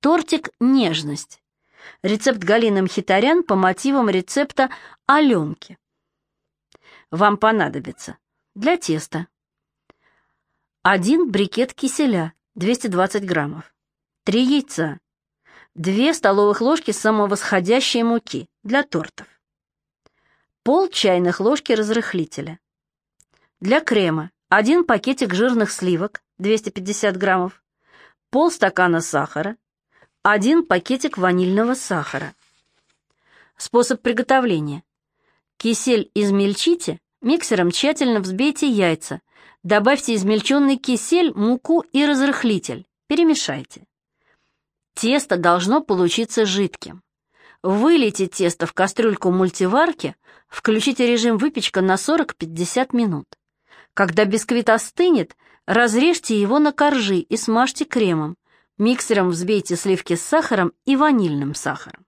Тортик «Нежность». Рецепт Галины Мхитарян по мотивам рецепта Аленки. Вам понадобится для теста 1 брикет киселя 220 граммов, 3 яйца, 2 столовых ложки самовосходящей муки для тортов, пол чайных ложки разрыхлителя. Для крема 1 пакетик жирных сливок 250 граммов, полстакана сахара, 1 пакетик ванильного сахара. Способ приготовления. Кисель измельчите, миксером тщательно взбейте яйца, добавьте измельченный кисель, муку и разрыхлитель, перемешайте. Тесто должно получиться жидким. Вылейте тесто в кастрюльку мультиварки, включите режим выпечка на 40-50 минут. Когда бисквит остынет, разрежьте его на коржи и смажьте кремом. Миксером взбейте сливки с сахаром и ванильным сахаром.